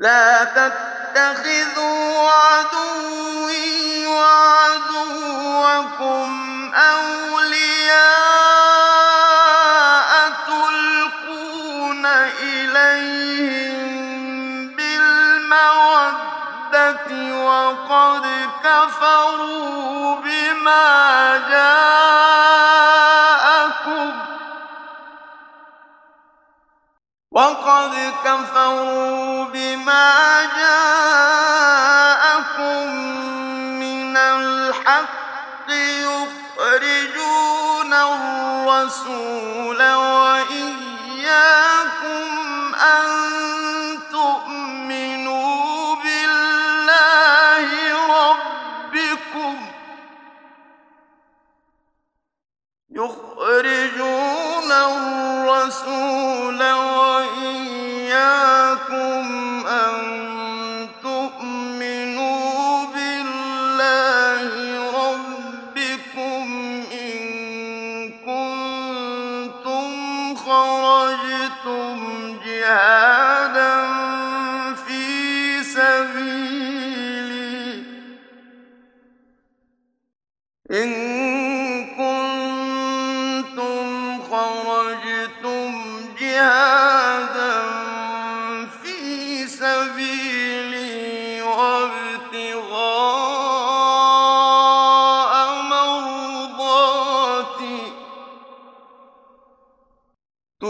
لا تتخذوا عدوي وقد كفروا بما جاءكم من الحق يخرجون الرسول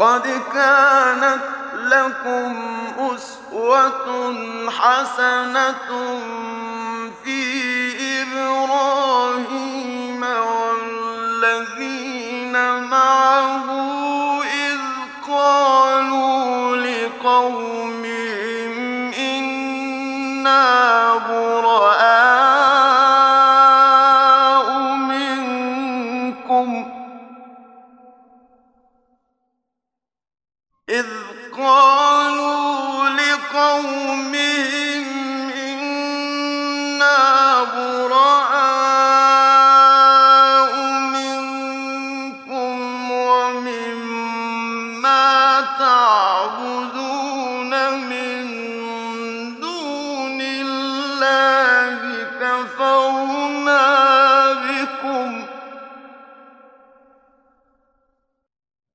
قد كانت لكم أسوة حسنة في إبراهيم والذين معه إذ قالوا لقومهم إنا براء منكم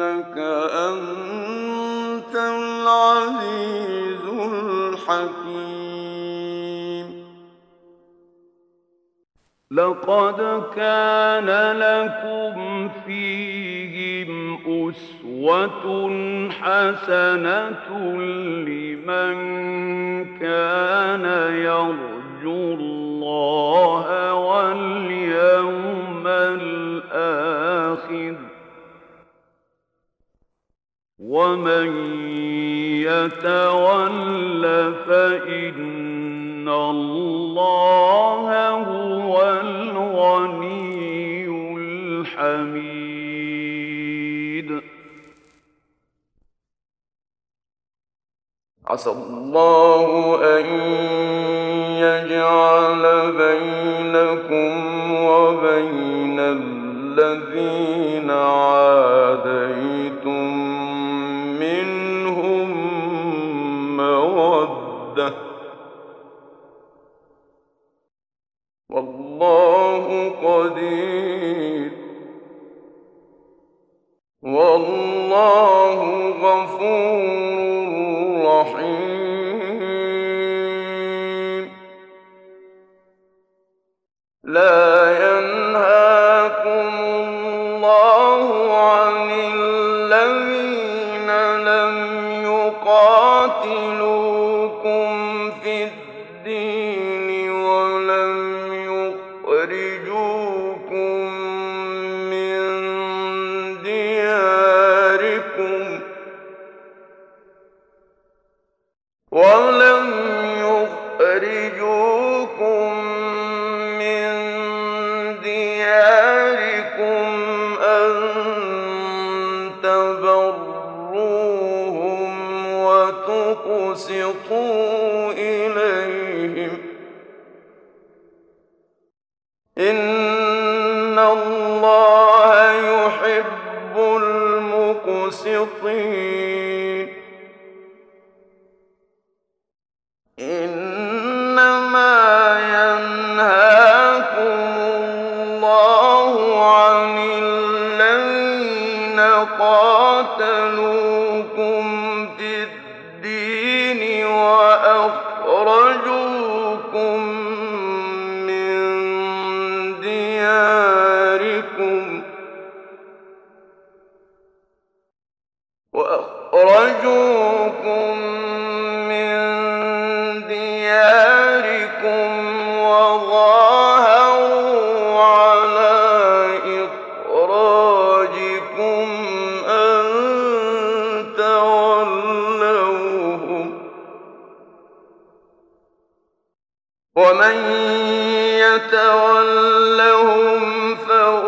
إنك أنت العزيز الحكيم. لقد كان لكم فيهم أسوة حسنة لمن كان يرجو الله واليوم الآخر. ومن يتول فإن الله هو الغني الحميد. عسى الله أن يجعل بينكم وبين الذين عاديتم مودة والله قدير. والله غفور رحيم. لا ينهاكم الله عن الذين لم يقاتلوكم في وتقسطوا إليهم إن الله يحب المقسطين وأخرجوكم ومن يتولهم فهو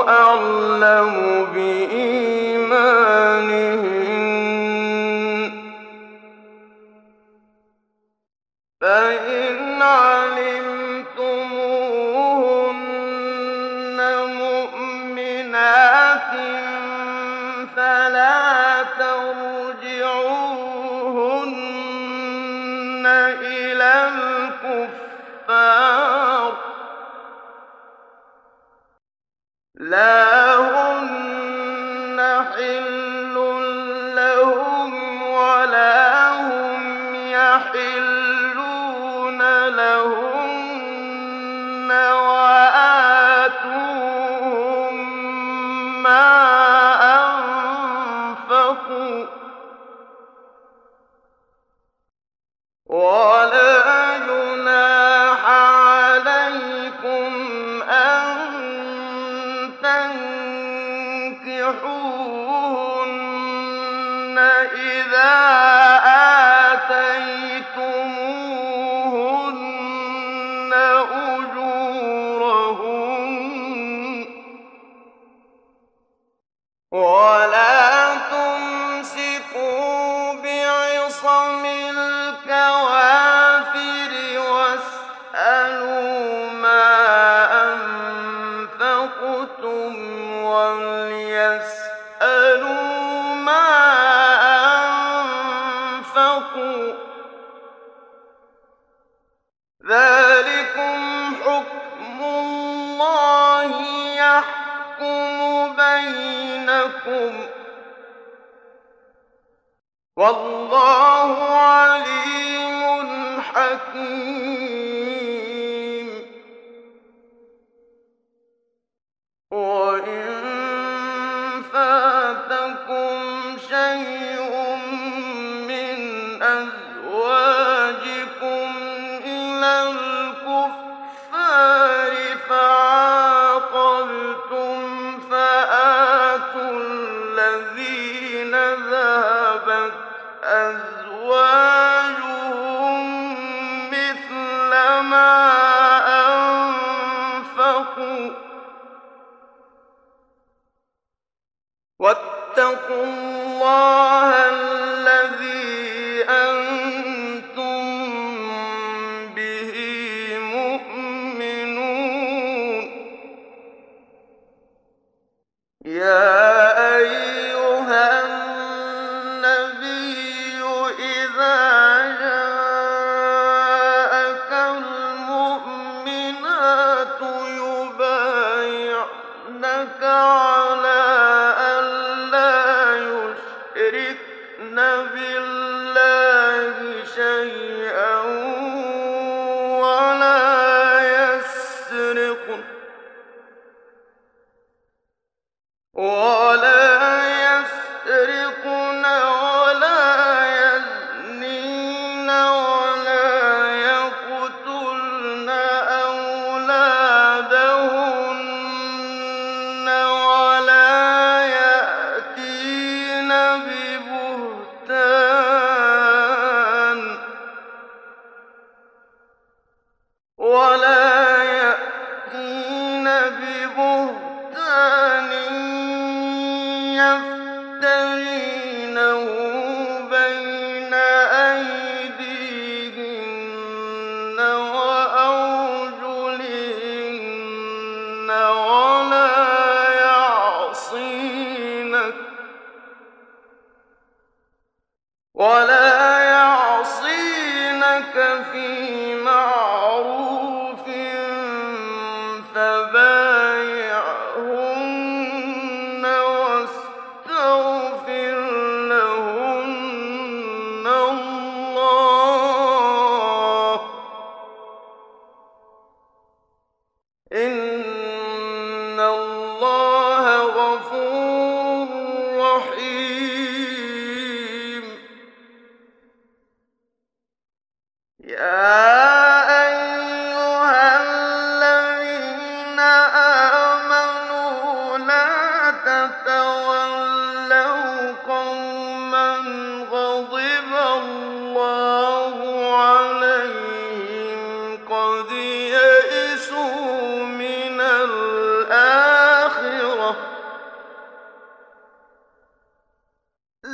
إلى لا ولا أن واتقوا الله الذي أنتم به مؤمنون. يا أيها النبي إذا جاءك المؤمنات يبايعنك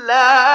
الله